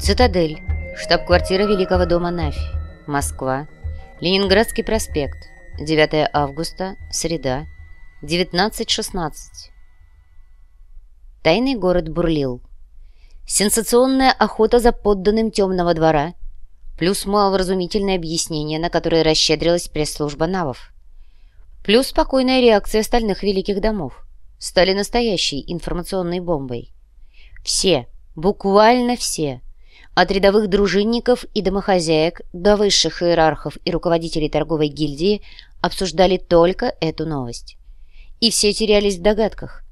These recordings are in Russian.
Цитадель. Штаб-квартира Великого дома Нафи. Москва. Ленинградский проспект. 9 августа. Среда. 19.16. Тайный город бурлил. Сенсационная охота за подданным темного двора, плюс маловразумительное объяснение, на которое расщедрилась пресс-служба Навов, плюс спокойная реакция остальных великих домов, стали настоящей информационной бомбой. Все, буквально все, от рядовых дружинников и домохозяек до высших иерархов и руководителей торговой гильдии обсуждали только эту новость. И все терялись в догадках.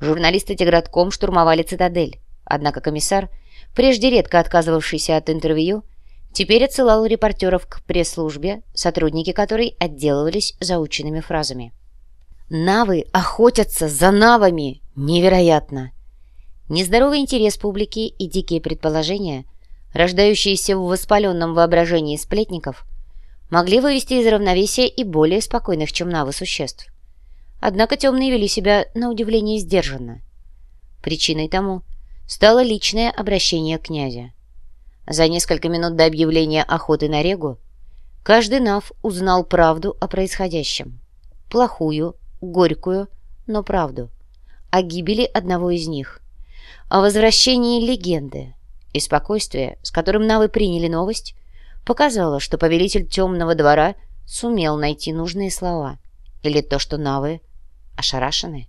Журналисты тигратком штурмовали цитадель, однако комиссар, прежде редко отказывавшийся от интервью, теперь отсылал репортеров к пресс-службе, сотрудники которой отделывались заученными фразами. «Навы охотятся за навами! Невероятно!» Нездоровый интерес публики и дикие предположения, рождающиеся в воспаленном воображении сплетников, могли вывести из равновесия и более спокойных, чем навы существ. Однако темные вели себя на удивление сдержанно. Причиной тому стало личное обращение князя. За несколько минут до объявления охоты на регу каждый нав узнал правду о происходящем. Плохую, горькую, но правду. О гибели одного из них. О возвращении легенды. И спокойствие, с которым навы приняли новость, показало, что повелитель темного двора сумел найти нужные слова. Или то, что навы ошарашены.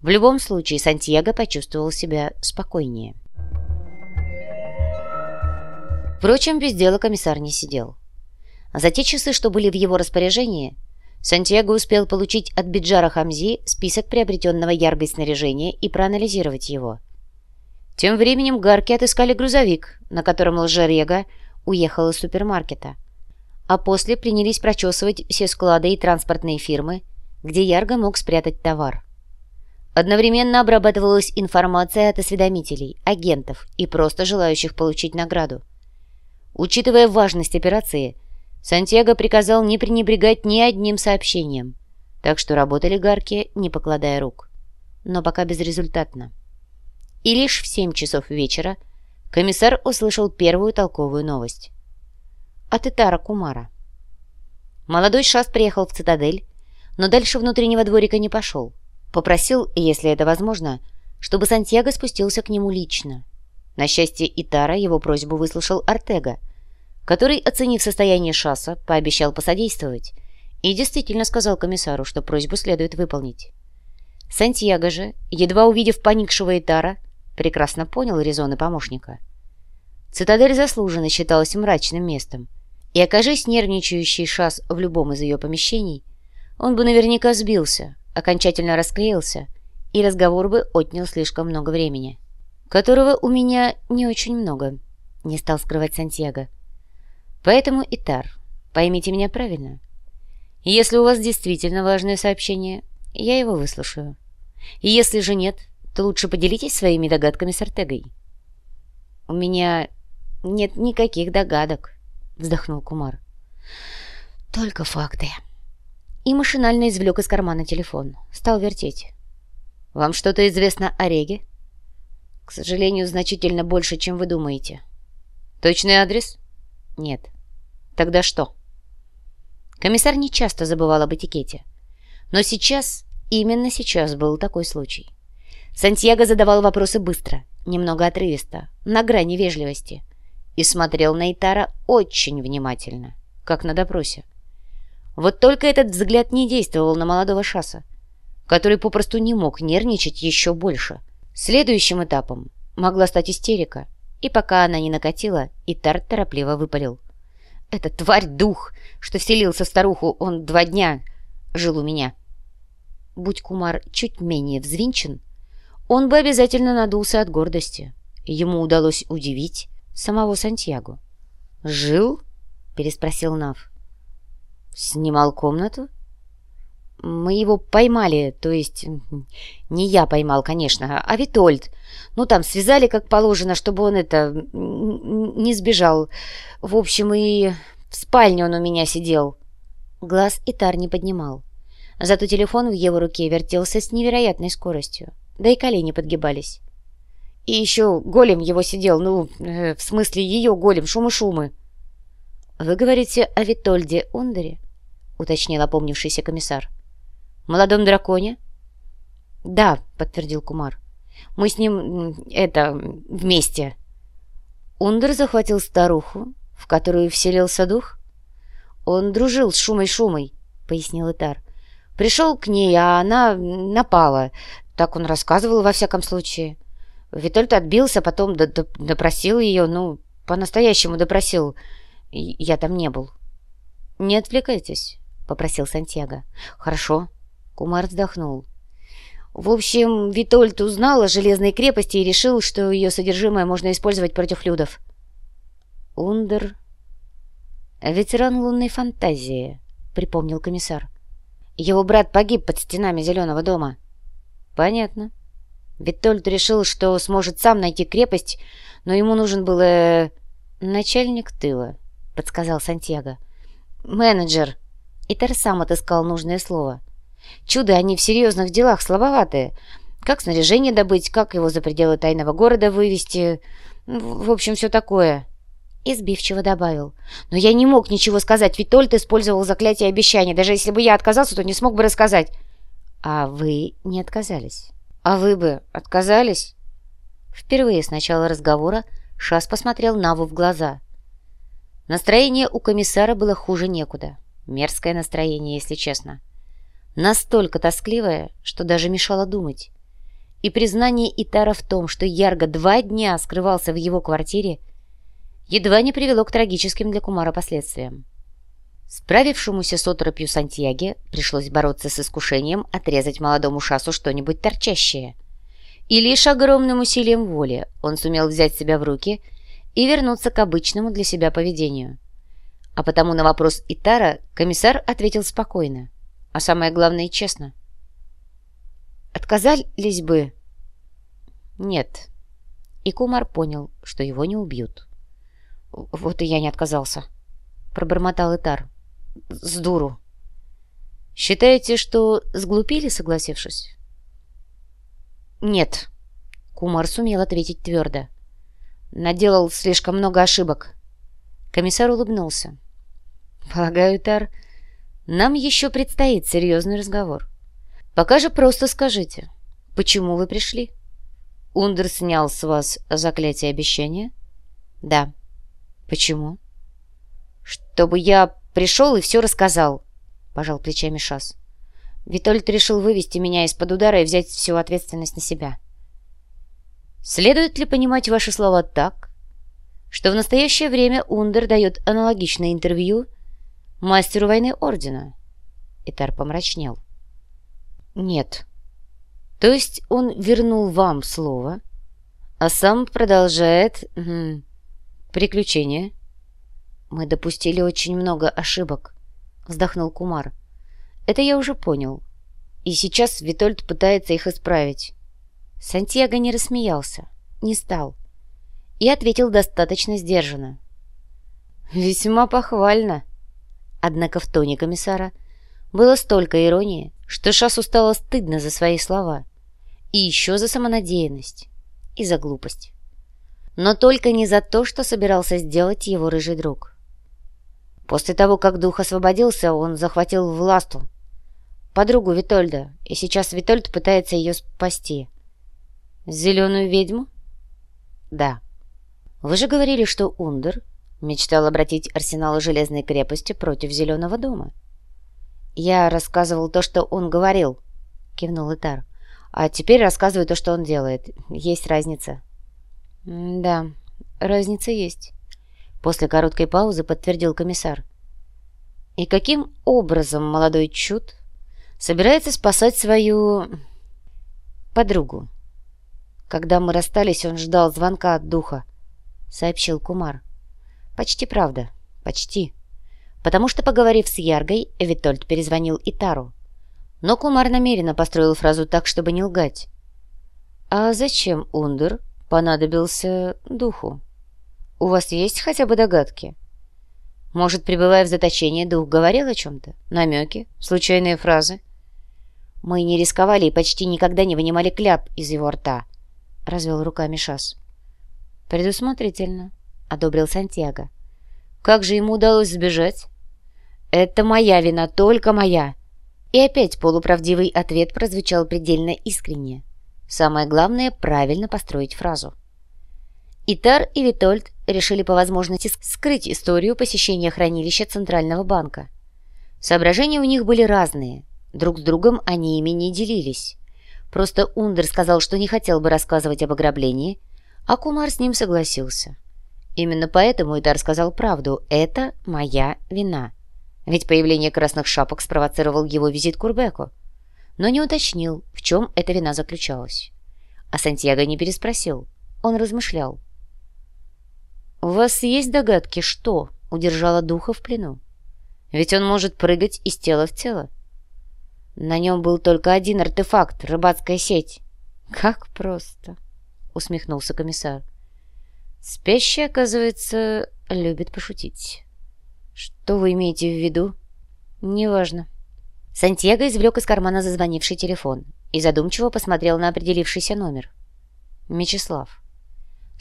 В любом случае, Сантьяго почувствовал себя спокойнее. Впрочем, без дела комиссар не сидел. За те часы, что были в его распоряжении, Сантьяго успел получить от Биджара Хамзи список приобретенного яргой снаряжения и проанализировать его. Тем временем гарки отыскали грузовик, на котором лжерега уехал из супермаркета, а после принялись прочесывать все склады и транспортные фирмы, где Ярго мог спрятать товар. Одновременно обрабатывалась информация от осведомителей, агентов и просто желающих получить награду. Учитывая важность операции, Сантьяго приказал не пренебрегать ни одним сообщением, так что работали гарки, не покладая рук. Но пока безрезультатно. И лишь в семь часов вечера комиссар услышал первую толковую новость. От Итара Кумара. Молодой шас приехал в цитадель, но дальше внутреннего дворика не пошел. Попросил, если это возможно, чтобы Сантьяго спустился к нему лично. На счастье Итара его просьбу выслушал Артега, который, оценив состояние шасса, пообещал посодействовать и действительно сказал комиссару, что просьбу следует выполнить. Сантьяго же, едва увидев поникшего Итара, прекрасно понял резоны помощника. Цитадель заслуженно считалась мрачным местом, и, окажись нервничающий шас в любом из ее помещений, он бы наверняка сбился, окончательно расклеился, и разговор бы отнял слишком много времени которого у меня не очень много», — не стал скрывать Сантьяго. «Поэтому, Итар, поймите меня правильно. Если у вас действительно важное сообщение, я его выслушаю. Если же нет, то лучше поделитесь своими догадками с Артегой». «У меня нет никаких догадок», — вздохнул Кумар. «Только факты». И машинально извлек из кармана телефон. Стал вертеть. «Вам что-то известно о Реге?» К сожалению, значительно больше, чем вы думаете. Точный адрес? Нет. Тогда что? Комиссар не часто забывал об этикете. Но сейчас, именно сейчас был такой случай. Сантьяго задавал вопросы быстро, немного отрывисто, на грани вежливости, и смотрел на Итара очень внимательно, как на допросе. Вот только этот взгляд не действовал на молодого шаса, который попросту не мог нервничать еще больше – Следующим этапом могла стать истерика, и пока она не накатила, Итар торопливо выпалил. «Это тварь-дух, что вселился в старуху, он два дня жил у меня». Будь Кумар чуть менее взвинчен, он бы обязательно надулся от гордости. Ему удалось удивить самого Сантьяго. «Жил?» — переспросил Нав. «Снимал комнату?» Мы его поймали, то есть не я поймал, конечно, а Витольд. Ну, там связали как положено, чтобы он это не сбежал. В общем, и в спальне он у меня сидел. Глаз Итар не поднимал. Зато телефон в его руке вертелся с невероятной скоростью, да и колени подгибались. И еще голем его сидел, ну, э, в смысле ее голем, шумы-шумы. «Вы говорите о Витольде Ундере?» — уточнил опомнившийся комиссар. «Молодом драконе?» «Да», — подтвердил Кумар. «Мы с ним, это, вместе». Ундер захватил старуху, в которую вселился дух? Он дружил с Шумой-Шумой, — пояснил Итар. Пришел к ней, а она напала. Так он рассказывал во всяком случае. Витольд отбился, потом допросил ее, ну, по-настоящему допросил. Я там не был. «Не отвлекайтесь», — попросил Сантьяго. «Хорошо». Кумар вздохнул. В общем, Витольд узнал о железной крепости и решил, что ее содержимое можно использовать против людов. Ундер... Ветеран лунной фантазии, припомнил комиссар. Его брат погиб под стенами Зеленого дома. Понятно. Витольд решил, что сможет сам найти крепость, но ему нужен был... Э, начальник тыла, подсказал Сантьяго. Менеджер. И Тер сам отыскал нужное слово. Чудо, они в серьезных делах слабоватые. Как снаряжение добыть, как его за пределы тайного города вывести. В общем, все такое. И сбивчиво добавил. «Но я не мог ничего сказать, ведь Тольт использовал заклятие обещания. Даже если бы я отказался, то не смог бы рассказать». «А вы не отказались?» «А вы бы отказались?» Впервые с начала разговора Шас посмотрел Наву в глаза. Настроение у комиссара было хуже некуда. Мерзкое настроение, если честно. Настолько тоскливое, что даже мешало думать. И признание Итара в том, что Ярго два дня скрывался в его квартире, едва не привело к трагическим для Кумара последствиям. Справившемуся с оторопью Сантьяге пришлось бороться с искушением отрезать молодому шасу что-нибудь торчащее. И лишь огромным усилием воли он сумел взять себя в руки и вернуться к обычному для себя поведению. А потому на вопрос Итара комиссар ответил спокойно, а самое главное честно. «Отказались бы?» «Нет». И Кумар понял, что его не убьют. «Вот и я не отказался», — пробормотал Этар. «С дуру». «Считаете, что сглупили, согласившись?» «Нет», — Кумар сумел ответить твердо. «Наделал слишком много ошибок». Комиссар улыбнулся. «Полагаю, Тар, нам еще предстоит серьезный разговор. Пока же просто скажите, почему вы пришли?» Ундер снял с вас заклятие обещания?» «Да». «Почему?» «Чтобы я пришел и все рассказал», — пожал плечами Шас. Витольд решил вывести меня из-под удара и взять всю ответственность на себя. Следует ли понимать ваши слова так, что в настоящее время Ундер дает аналогичное интервью мастеру войны Ордена? Итар помрачнел. Нет. То есть он вернул вам слово, а сам продолжает... «Приключения?» «Мы допустили очень много ошибок», — вздохнул Кумар. «Это я уже понял. И сейчас Витольд пытается их исправить». Сантьяго не рассмеялся, не стал. И ответил достаточно сдержанно. «Весьма похвально». Однако в тоне комиссара было столько иронии, что Шасу стало стыдно за свои слова. И еще за самонадеянность. И за глупость но только не за то, что собирался сделать его рыжий друг. После того, как дух освободился, он захватил Власту, подругу Витольда, и сейчас Витольд пытается ее спасти. Зеленую ведьму? Да. Вы же говорили, что Ундер мечтал обратить арсенал Железной крепости против Зеленого дома. Я рассказывал то, что он говорил, кивнул Итар. А теперь рассказываю то, что он делает. Есть разница. «Да, разница есть», — после короткой паузы подтвердил комиссар. «И каким образом молодой Чуд собирается спасать свою... подругу?» «Когда мы расстались, он ждал звонка от духа», — сообщил Кумар. «Почти правда, почти. Потому что, поговорив с Яргой, Витольд перезвонил Итару. Но Кумар намеренно построил фразу так, чтобы не лгать. «А зачем Ундер?» понадобился духу. У вас есть хотя бы догадки? Может, пребывая в заточении, дух говорил о чем-то? Намеки? Случайные фразы? Мы не рисковали и почти никогда не вынимали кляп из его рта. — развел руками Шас. «Предусмотрительно», — одобрил Сантьяго. «Как же ему удалось сбежать?» «Это моя вина, только моя!» И опять полуправдивый ответ прозвучал предельно искренне. Самое главное — правильно построить фразу. Итар и Витольд решили по возможности скрыть историю посещения хранилища Центрального банка. Соображения у них были разные. Друг с другом они ими не делились. Просто Ундер сказал, что не хотел бы рассказывать об ограблении, а Кумар с ним согласился. Именно поэтому Итар сказал правду «это моя вина». Ведь появление красных шапок спровоцировал его визит к Урбеку. Но не уточнил, в чем эта вина заключалась. А Сантьяго не переспросил. Он размышлял. «У вас есть догадки, что удержало духа в плену? Ведь он может прыгать из тела в тело. На нем был только один артефакт — рыбацкая сеть. Как просто!» — усмехнулся комиссар. «Спящий, оказывается, любит пошутить». «Что вы имеете в виду?» «Неважно». Сантьяго извлек из кармана зазвонивший телефон и задумчиво посмотрел на определившийся номер. «Мечислав.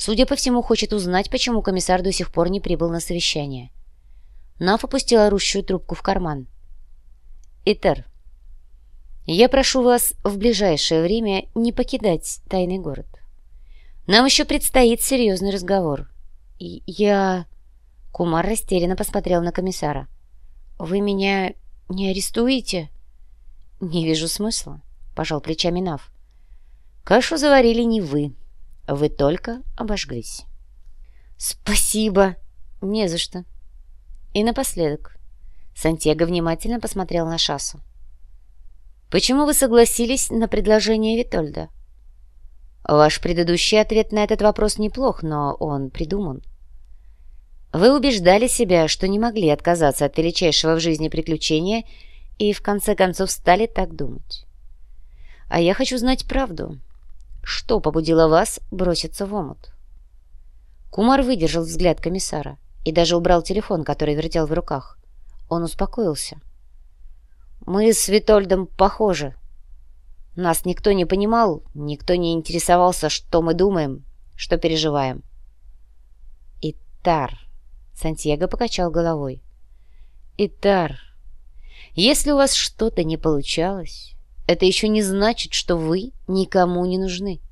Судя по всему, хочет узнать, почему комиссар до сих пор не прибыл на совещание». Наф опустила орущую трубку в карман. «Итер, я прошу вас в ближайшее время не покидать тайный город. Нам еще предстоит серьезный разговор. Я...» Кумар растерянно посмотрел на комиссара. «Вы меня не арестуете?» «Не вижу смысла», — пожал плечами Нав. «Кашу заварили не вы. Вы только обожглись». «Спасибо!» «Не за что». И напоследок. Сантьяго внимательно посмотрел на Шасу. «Почему вы согласились на предложение Витольда?» «Ваш предыдущий ответ на этот вопрос неплох, но он придуман. Вы убеждали себя, что не могли отказаться от величайшего в жизни приключения и в конце концов стали так думать. А я хочу знать правду. Что побудило вас броситься в омут? Кумар выдержал взгляд комиссара и даже убрал телефон, который вертел в руках. Он успокоился. «Мы с Витольдом похожи. Нас никто не понимал, никто не интересовался, что мы думаем, что переживаем. Итар...» Сантьяго покачал головой. «Итар, если у вас что-то не получалось, это еще не значит, что вы никому не нужны.